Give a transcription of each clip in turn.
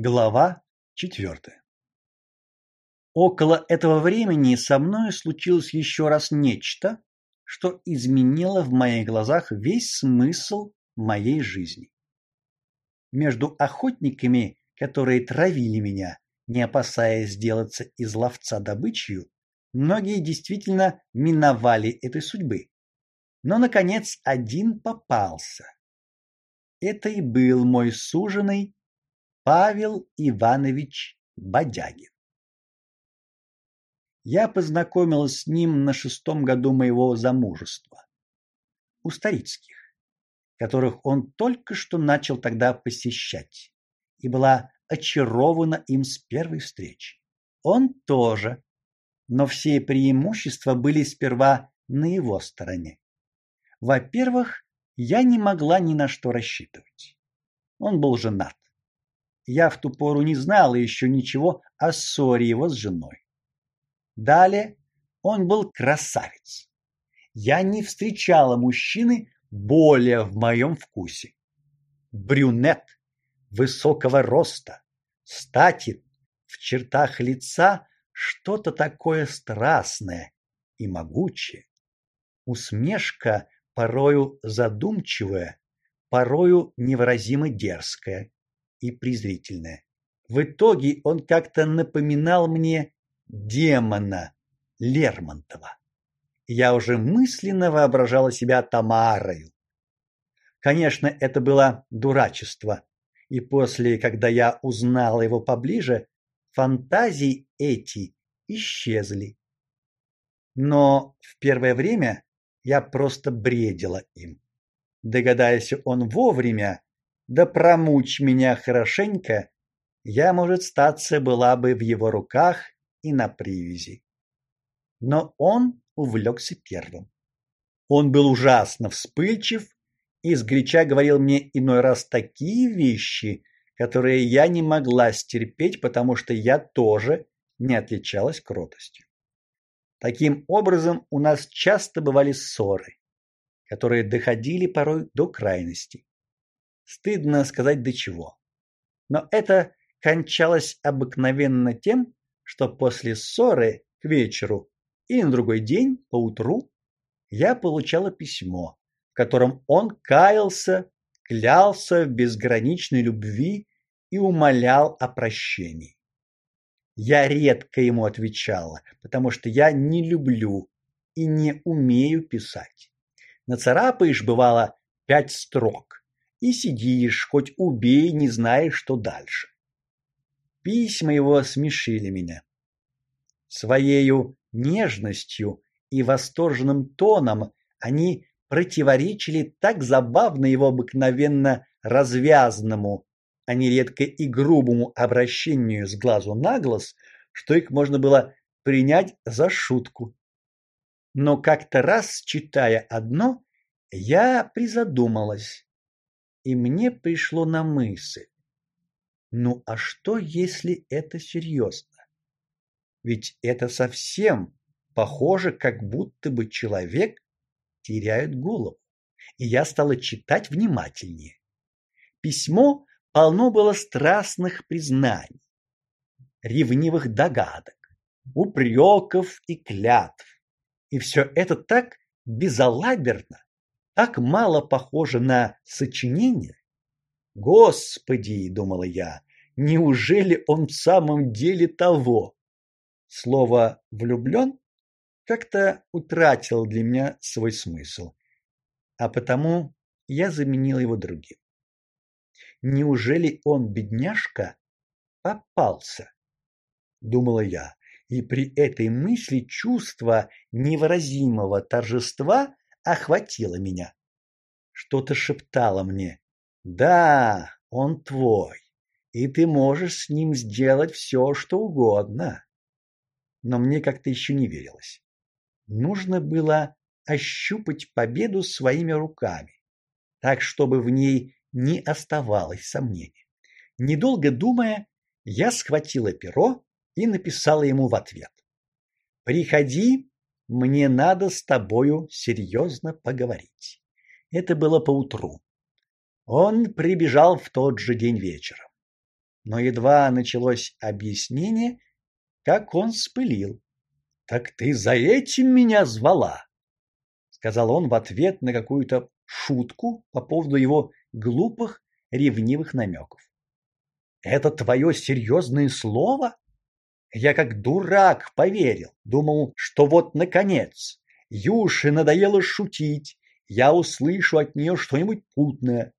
Глава четвертая. Около этого времени со мной случилось еще раз нечто, что изменило в моих глазах весь смысл моей жизни. Между охотниками, которые травили меня, не опасаясь сделаться из ловца добычей, многие действительно миновали этой судьбы. Но наконец один попался. Это и был мой суженый Павел Иванович Бодягин. Я познакомилась с ним на шестом году моего замужества у Старицких, которых он только что начал тогда посещать, и была очарована им с первой встречи. Он тоже, но все преимущества были сперва на его стороне. Во-первых, я не могла ни на что рассчитывать. Он был женат. Я в ту пору не знала еще ничего о ссоре его с женой. Далее, он был красавец. Я не встречала мужчины более в моем вкусе. Брюнет высокого роста, статен, в чертах лица что-то такое страстное и могучее. Усмешка порою задумчивая, порою невыразимо дерзкая и презрительное. В итоге он как-то напоминал мне демона Лермонтова. Я уже мысленно воображала себя Тамарой. Конечно, это было дурачество. И после, когда я узнала его поближе, фантазии эти исчезли. Но в первое время я просто бредила им. Догадаясь он вовремя, да промучь меня хорошенько, я, может, статься была бы в его руках и на привязи. Но он увлекся первым. Он был ужасно вспыльчив и сгоряча говорил мне иной раз такие вещи, которые я не могла стерпеть, потому что я тоже не отличалась кротостью. Таким образом, у нас часто бывали ссоры, которые доходили порой до крайностей. Стыдно сказать до чего. Но это кончалось обыкновенно тем, что после ссоры к вечеру и на другой день поутру я получала письмо, в котором он каялся, клялся в безграничной любви и умолял о прощении. Я редко ему отвечала, потому что я не люблю и не умею писать. Нацарапаешь бывало пять строк, и сидишь, хоть убей, не знаешь, что дальше. Письма его смешили меня. Своею нежностью и восторженным тоном они противоречили так забавно его обыкновенно развязанному, а нередко и грубому обращению с глазу на глаз, что их можно было принять за шутку. Но как-то раз, читая одно, я призадумалась и мне пришло на мысль: ну а что, если это серьезно? Ведь это совсем похоже, как будто бы человек теряет голову. И я стала читать внимательнее. Письмо полно было страстных признаний, ревнивых догадок, упреков и клятв. И все это так безалаберно, так мало похоже на сочинение. Господи, думала я, неужели он в самом деле того? Слово влюблен как-то утратил для меня свой смысл, а потому я заменил его другим. Неужели он, бедняжка, попался? думала я, и при этой мысли чувство невыразимого торжества охватило меня. Что-то шептало мне: "Да, он твой, и ты можешь с ним сделать все, что угодно". Но мне как-то еще не верилось. Нужно было ощупать победу своими руками, так чтобы в ней не оставалось сомнений. Недолго думая, я схватила перо и написала ему в ответ: "Приходи мне надо с тобою серьезно поговорить. Это было поутру. Он прибежал в тот же день вечером. Но едва началось объяснение, как он спылил. Так ты за этим меня звала, сказал он в ответ на какую-то шутку по поводу его глупых ревнивых намеков. Это твое серьезное слово? Я как дурак поверил, думал, что вот наконец Юше надоело шутить, я услышу от нее что-нибудь путное.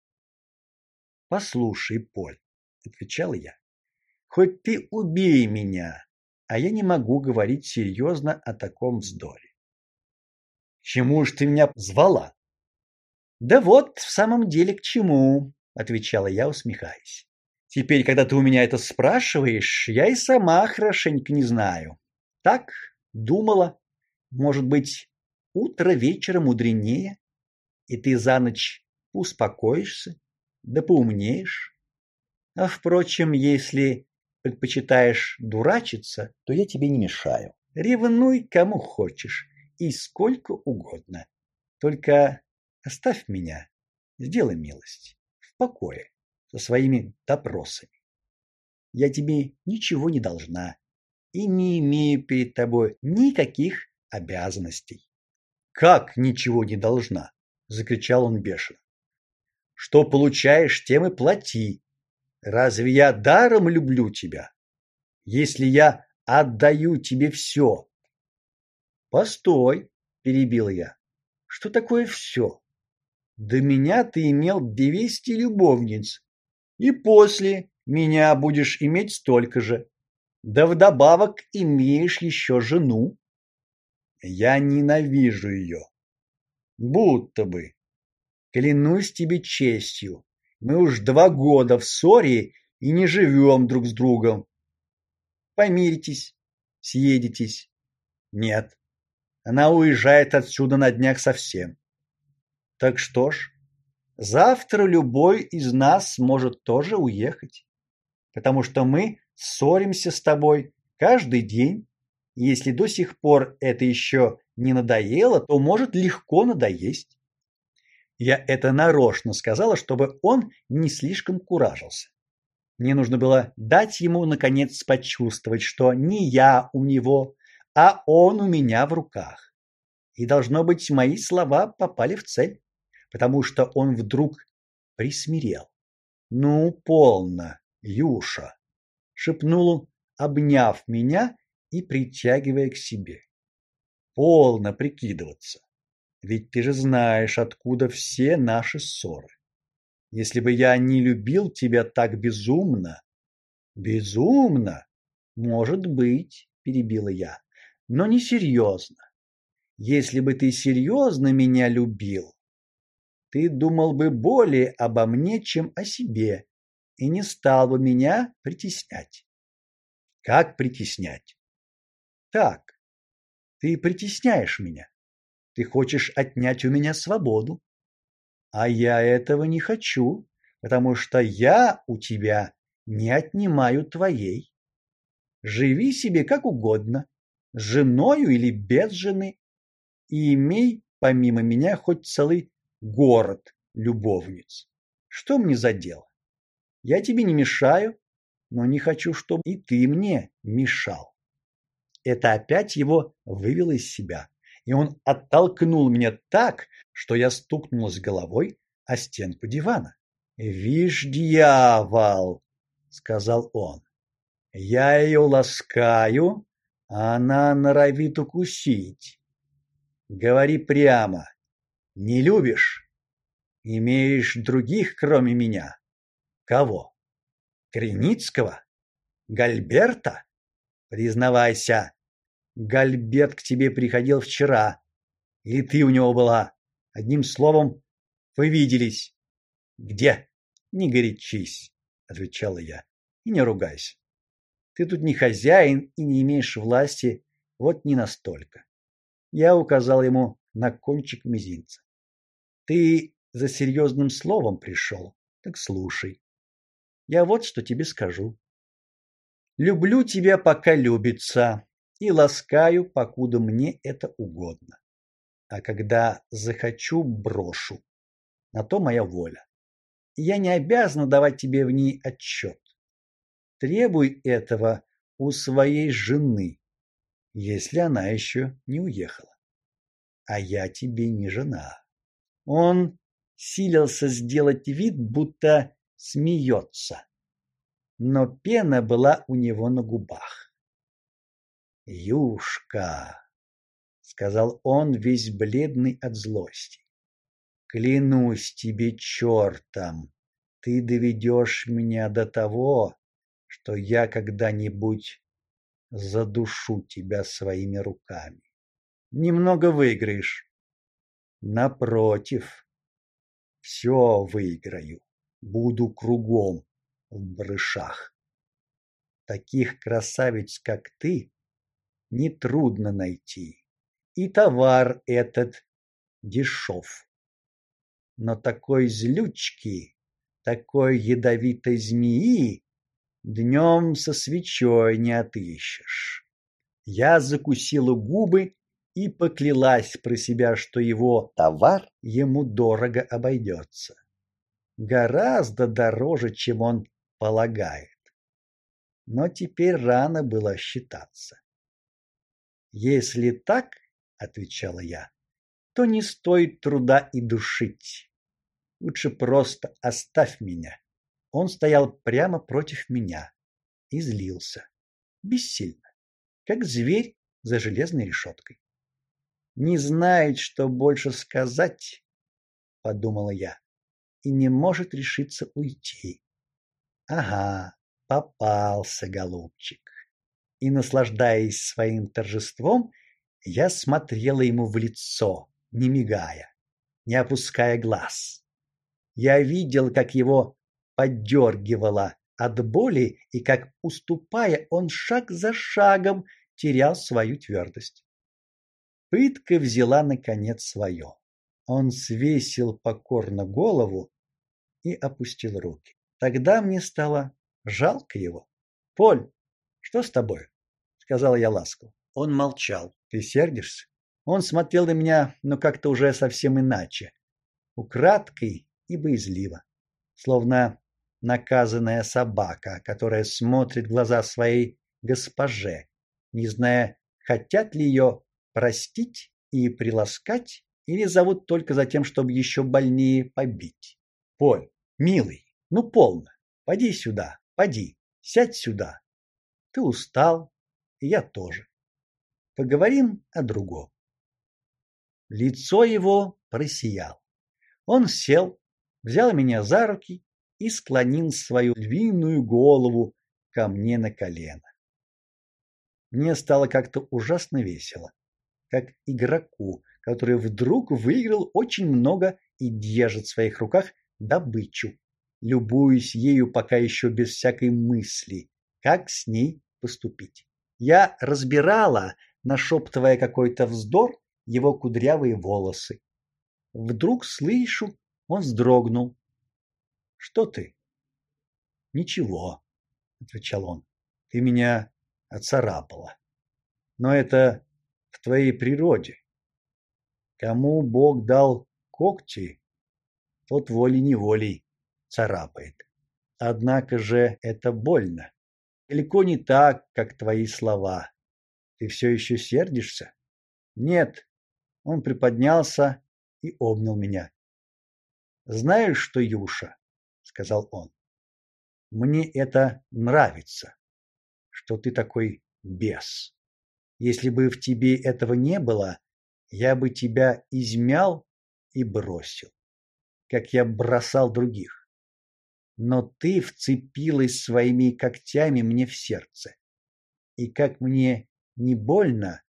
Послушай, Поль, отвечал я. Хоть ты убей меня, а я не могу говорить серьезно о таком вздоре. Чему ж ты меня звала? Да вот, в самом деле к чему, отвечала я, усмехаясь. Теперь, когда ты у меня это спрашиваешь, я и сама хорошенько не знаю. Так думала, может быть, утро вечера мудренее, и ты за ночь успокоишься, да поумнеешь. А впрочем, если предпочитаешь дурачиться, то я тебе не мешаю. Ревнуй кому хочешь и сколько угодно. Только оставь меня, сделай милость, в покое со своими допросами. Я тебе ничего не должна и не имею перед тобой никаких обязанностей. Как ничего не должна? закричал он бешено. Что получаешь, тем и плати. Разве я даром люблю тебя? Если я отдаю тебе все. Постой, перебил я. Что такое все? До меня ты имел двести любовниц, и после меня будешь иметь столько же. Да вдобавок имеешь еще жену. Я ненавижу ее. Будто бы. Клянусь тебе честью, мы уж два года в ссоре и не живем друг с другом. Помиритесь, съедетесь. Нет. Она уезжает отсюда на днях совсем. Так что ж, завтра любой из нас может тоже уехать, потому что мы ссоримся с тобой каждый день. Если до сих пор это еще не надоело, то может легко надоесть. Я это нарочно сказала, чтобы он не слишком куражился. Мне нужно было дать ему наконец почувствовать, что не я у него, а он у меня в руках. И должно быть, мои слова попали в цель, потому что он вдруг присмирел. Ну, полно, Юша, шепнул, обняв меня и притягивая к себе. Полно прикидываться. Ведь ты же знаешь, откуда все наши ссоры. Если бы я не любил тебя так безумно, безумно, может быть, перебила я, но не серьезно. Если бы ты серьезно меня любил, ты думал бы более обо мне, чем о себе, и не стал бы меня притеснять. Как притеснять? Так. Ты притесняешь меня. Ты хочешь отнять у меня свободу. А я этого не хочу, потому что я у тебя не отнимаю твоей. Живи себе как угодно, с женою или без жены, и имей помимо меня хоть целый город любовниц. Что мне за дело? Я тебе не мешаю, но не хочу, чтобы и ты мне мешал. Это опять его вывело из себя и он оттолкнул меня так, что я стукнулась головой о стенку дивана. "Вишь, дьявол", сказал он. "Я ее ласкаю, а она норовит укусить. Говори прямо. Не любишь? Имеешь других, кроме меня? Кого? Креницкого? Гальберта? Признавайся, Гальберт к тебе приходил вчера. Или ты у него была? Одним словом, вы виделись. Где? Не горячись, отвечала я. И не ругайся. Ты тут не хозяин и не имеешь власти, вот не настолько. Я указал ему на кончик мизинца. Ты за серьезным словом пришел, так слушай. Я вот что тебе скажу. Люблю тебя, пока любится, и ласкаю, покуда мне это угодно. А когда захочу, брошу. На то моя воля. Я не обязана давать тебе в ней отчет. требуй этого у своей жены, если она еще не уехала. А я тебе не жена. Он силился сделать вид, будто смеется, но пена была у него на губах. "Юшка", сказал он, весь бледный от злости. "Клянусь тебе чертом, ты доведешь меня до того, что я когда-нибудь задушу тебя своими руками. Немного выиграешь. Напротив, все выиграю. Буду кругом в брышах. Таких красавиц, как ты, не трудно найти. И товар этот дешев. Но такой злючки, такой ядовитой змеи днем со свечой не отыщешь. Я закусила губы и поклялась про себя, что его товар ему дорого обойдется. Гораздо дороже, чем он полагает. Но теперь рано было считаться. Если так, отвечала я, то не стоит труда и душить. Лучше просто оставь меня. Он стоял прямо против меня и злился, бессильно, как зверь за железной решеткой. Не знает, что больше сказать, подумала я, и не может решиться уйти. Ага, попался голубчик. И наслаждаясь своим торжеством, я смотрела ему в лицо, не мигая, не опуская глаз. Я видел, как его поддергивало от боли и как уступая, он шаг за шагом терял свою твердость. Пытка взяла наконец свое. Он свесил покорно голову и опустил руки. Тогда мне стало жалко его. "Поль, что с тобой?" сказал я ласково. Он молчал. "Ты сердишься?" Он смотрел на меня, но как-то уже совсем иначе, украдкой и боязливо, словно наказанная собака, которая смотрит в глаза своей госпоже, не зная, хотят ли ее простить и приласкать или зовут только за тем, чтобы еще больнее побить. Поль, милый, ну полно. Поди сюда, поди, сядь сюда. Ты устал, и я тоже. Поговорим о другом. Лицо его просияло. Он сел, взял меня за руки и склонил свою львиную голову ко мне на колено. Мне стало как-то ужасно весело, как игроку, который вдруг выиграл очень много и держит в своих руках добычу, любуясь ею пока еще без всякой мысли, как с ней поступить. Я разбирала, нашептывая какой-то вздор, его кудрявые волосы. Вдруг слышу, он вздрогнул, что ты? Ничего, отвечал он. Ты меня оцарапала. Но это в твоей природе. Кому Бог дал когти, тот волей-неволей царапает. Однако же это больно. Далеко не так, как твои слова. Ты все еще сердишься? Нет. Он приподнялся и обнял меня. Знаешь что, Юша, сказал он. Мне это нравится, что ты такой бес. Если бы в тебе этого не было, я бы тебя измял и бросил, как я бросал других. Но ты вцепилась своими когтями мне в сердце. И как мне не больно,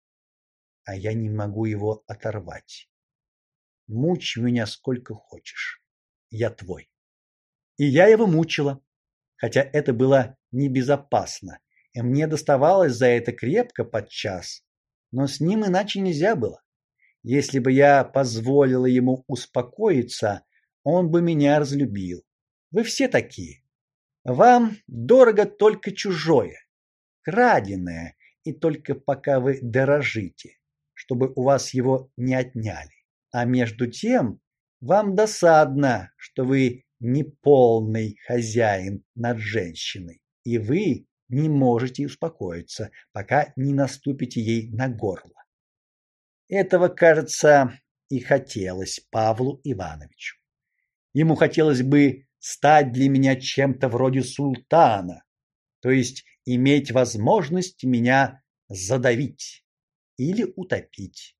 а я не могу его оторвать. Мучь меня сколько хочешь. Я твой. И я его мучила, хотя это было небезопасно, и мне доставалось за это крепко подчас, но с ним иначе нельзя было. Если бы я позволила ему успокоиться, он бы меня разлюбил. Вы все такие. Вам дорого только чужое, краденое, и только пока вы дорожите, чтобы у вас его не отняли. А между тем вам досадно, что вы неполный хозяин над женщиной. и вы не можете успокоиться, пока не наступите ей на горло. Этого, кажется, и хотелось Павлу Ивановичу. Ему хотелось бы стать для меня чем-то вроде султана, то есть иметь возможность меня задавить или утопить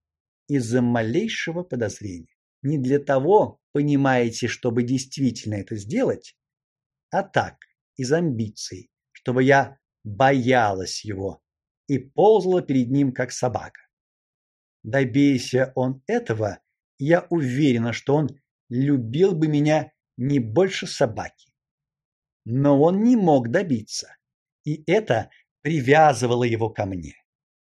из-за малейшего подозрения. Не для того, понимаете, чтобы действительно это сделать, а так, из амбиций, чтобы я боялась его и ползала перед ним как собака. Добейся он этого, я уверена, что он любил бы меня не больше собаки. Но он не мог добиться, и это привязывало его ко мне.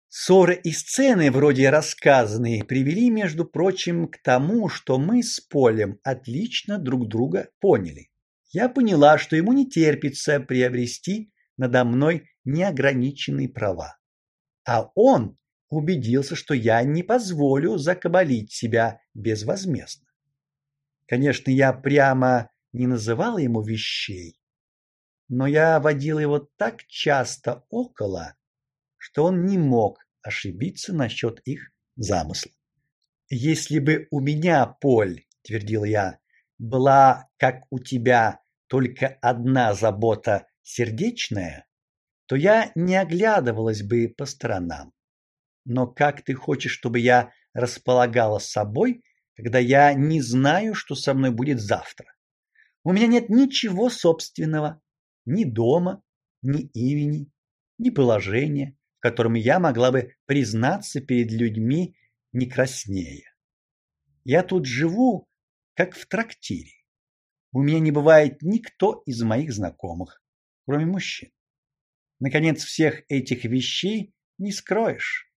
Ссоры и сцены, вроде рассказанные, привели, между прочим, к тому, что мы с Полем отлично друг друга поняли. Я поняла, что ему не терпится приобрести надо мной неограниченные права. А он убедился, что я не позволю закабалить себя безвозмездно. Конечно, я прямо не называла ему вещей, но я водила его так часто около, что он не мог ошибиться насчет их замысла. Если бы у меня, Поль, твердил я, была, как у тебя, только одна забота сердечная, то я не оглядывалась бы по сторонам. Но как ты хочешь, чтобы я располагала собой, когда я не знаю, что со мной будет завтра? У меня нет ничего собственного, ни дома, ни имени, ни положения, в котором я могла бы признаться перед людьми не краснея. Я тут живу, как в трактире. У меня не бывает никто из моих знакомых, кроме мужчин. Наконец, всех этих вещей не скроешь.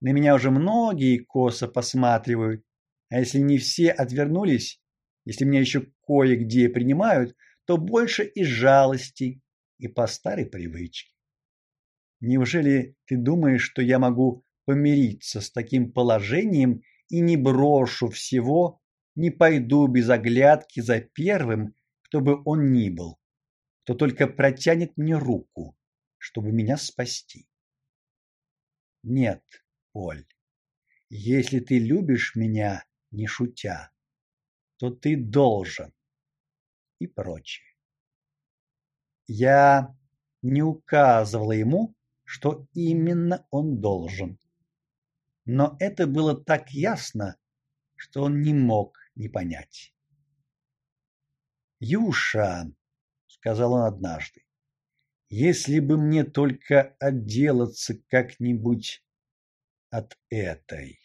На меня уже многие косо посматривают, а если не все отвернулись, если меня еще кое-где принимают, то больше из жалости и по старой привычке. Неужели ты думаешь, что я могу помириться с таким положением и не брошу всего, не пойду без оглядки за первым, кто бы он ни был, кто только протянет мне руку, чтобы меня спасти? Нет, Поль. Если ты любишь меня, не шутя, то ты должен и прочее. Я не указывала ему, что именно он должен. Но это было так ясно, что он не мог не понять. "Юша", сказал он однажды. "Если бы мне только отделаться как-нибудь от этой".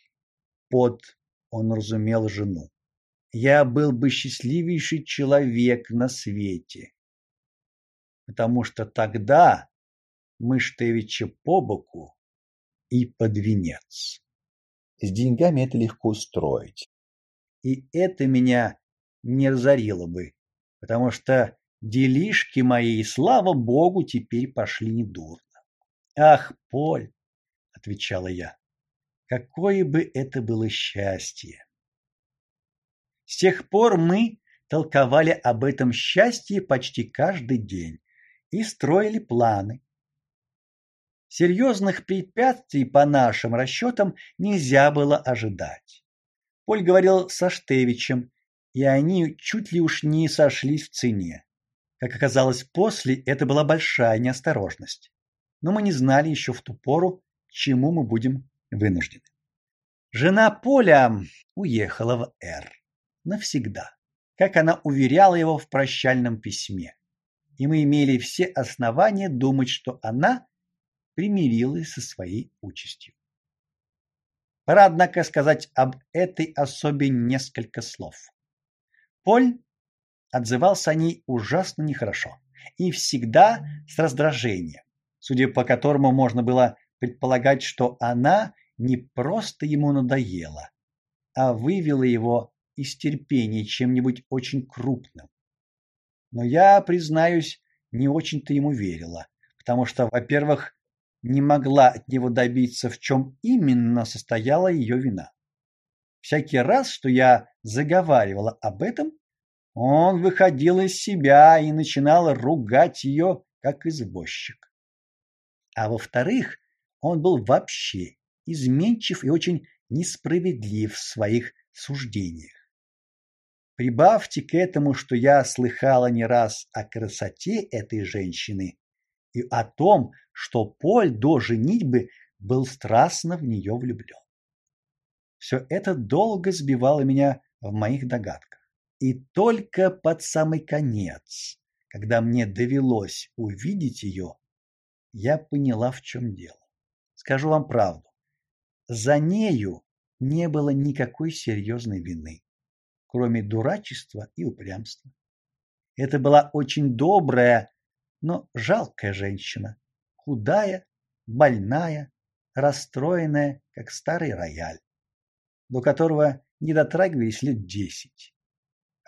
Под он разумел жену. Я был бы счастливейший человек на свете. Потому что тогда Мыштевича по боку и под венец. С деньгами это легко устроить. И это меня не разорило бы, потому что делишки мои, слава богу, теперь пошли недурно. Ах, Поль, отвечала я. Какое бы это было счастье. С тех пор мы толковали об этом счастье почти каждый день и строили планы. Серьезных препятствий по нашим расчетам нельзя было ожидать. Поль говорил со Штевичем, и они чуть ли уж не сошлись в цене. Как оказалось после, это была большая неосторожность. Но мы не знали еще в ту пору, чему мы будем вынуждены. Жена Поля уехала в Р навсегда, как она уверяла его в прощальном письме. И мы имели все основания думать, что она примирилась со своей участью. Пора, однако, сказать об этой особе несколько слов. Поль отзывался о ней ужасно нехорошо и всегда с раздражением, судя по которому можно было предполагать, что она не просто ему надоела, а вывела его из терпения чем-нибудь очень крупным. Но я, признаюсь, не очень-то ему верила, потому что, во-первых, не могла от него добиться, в чем именно состояла ее вина. Всякий раз, что я заговаривала об этом, он выходил из себя и начинал ругать ее как извозчик. А во-вторых, он был вообще изменчив и очень несправедлив в своих суждениях. Прибавьте к этому, что я слыхала не раз о красоте этой женщины и о том, что Поль до женитьбы был страстно в нее влюблен. Все это долго сбивало меня в моих догадках. И только под самый конец, когда мне довелось увидеть ее, я поняла, в чем дело. Скажу вам правду. За нею не было никакой серьезной вины, кроме дурачества и упрямства. Это была очень добрая, но жалкая женщина, худая, больная, расстроенная, как старый рояль, до которого не дотрагивались лет десять.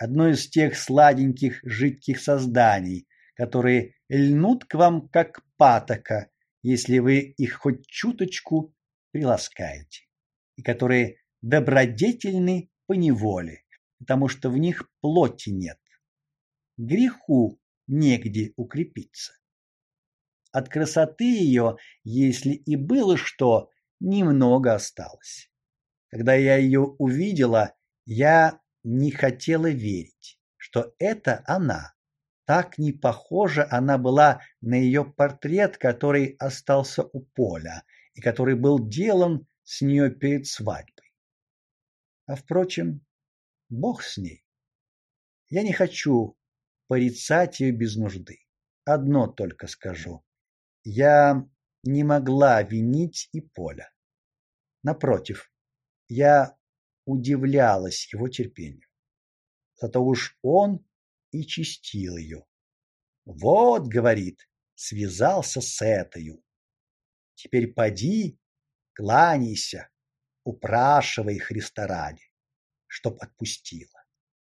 Одно из тех сладеньких жидких созданий, которые льнут к вам как патока, если вы их хоть чуточку приласкаете, и которые добродетельны по неволе, потому что в них плоти нет. Греху негде укрепиться. От красоты ее, если и было что, немного осталось. Когда я ее увидела, я не хотела верить, что это она. Так не похожа она была на ее портрет, который остался у Поля и который был делан с нее перед свадьбой. А впрочем, бог с ней. Я не хочу порицать ее без нужды. Одно только скажу. Я не могла винить и Поля. Напротив, я удивлялась его терпению. Зато уж он и чистил ее. Вот, говорит, связался с этою. Теперь поди, кланяйся, упрашивай Христа ради, чтоб отпустила.